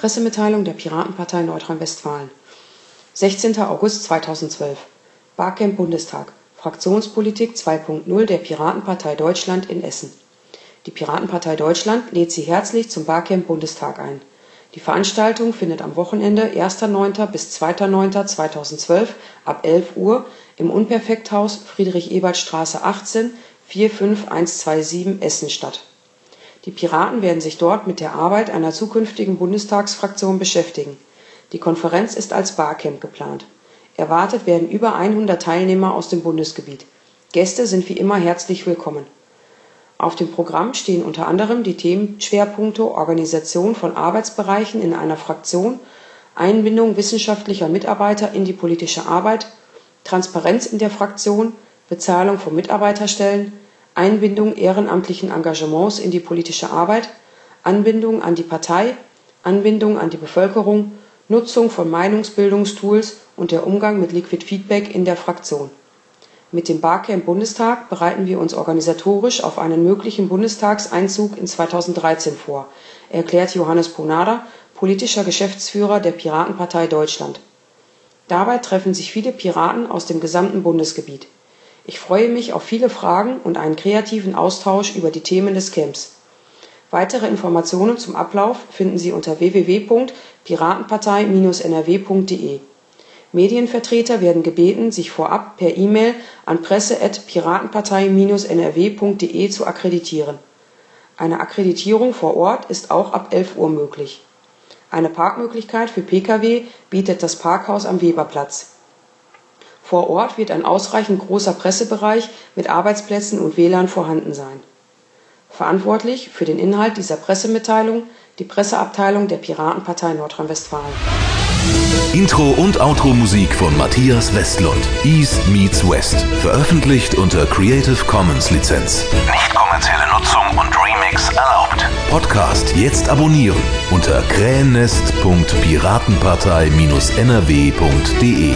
Pressemitteilung der Piratenpartei Nordrhein-Westfalen. 16. August 2012 Barcamp Bundestag Fraktionspolitik 2.0 der Piratenpartei Deutschland in Essen. Die Piratenpartei Deutschland lädt Sie herzlich zum Barcamp Bundestag ein. Die Veranstaltung findet am Wochenende 1.9. bis 2.9.2012 ab 11 Uhr im Unperfekthaus Friedrich-Ebert-Straße 18 45127 Essen statt. Die Piraten werden sich dort mit der Arbeit einer zukünftigen Bundestagsfraktion beschäftigen. Die Konferenz ist als Barcamp geplant. Erwartet werden über 100 Teilnehmer aus dem Bundesgebiet. Gäste sind wie immer herzlich willkommen. Auf dem Programm stehen unter anderem die Themenschwerpunkte Organisation von Arbeitsbereichen in einer Fraktion, Einbindung wissenschaftlicher Mitarbeiter in die politische Arbeit, Transparenz in der Fraktion, Bezahlung von Mitarbeiterstellen, Einbindung ehrenamtlichen Engagements in die politische Arbeit, Anbindung an die Partei, Anbindung an die Bevölkerung, Nutzung von Meinungsbildungstools und der Umgang mit Liquid Feedback in der Fraktion. Mit dem Barcamp Bundestag bereiten wir uns organisatorisch auf einen möglichen Bundestagseinzug in 2013 vor, erklärt Johannes Ponada, politischer Geschäftsführer der Piratenpartei Deutschland. Dabei treffen sich viele Piraten aus dem gesamten Bundesgebiet. Ich freue mich auf viele Fragen und einen kreativen Austausch über die Themen des Camps. Weitere Informationen zum Ablauf finden Sie unter www.piratenpartei-nrw.de. Medienvertreter werden gebeten, sich vorab per E-Mail an presse@piratenpartei-nrw.de zu akkreditieren. Eine Akkreditierung vor Ort ist auch ab 11 Uhr möglich. Eine Parkmöglichkeit für Pkw bietet das Parkhaus am Weberplatz. Vor Ort wird ein ausreichend großer Pressebereich mit Arbeitsplätzen und WLAN vorhanden sein. Verantwortlich für den Inhalt dieser Pressemitteilung die Presseabteilung der Piratenpartei Nordrhein-Westfalen. Intro und Outro-Musik von Matthias Westlund. East meets West. Veröffentlicht unter Creative Commons Lizenz. Nicht kommerzielle Nutzung und Remix erlaubt. Podcast jetzt abonnieren unter krähennest.piratenpartei-nrw.de.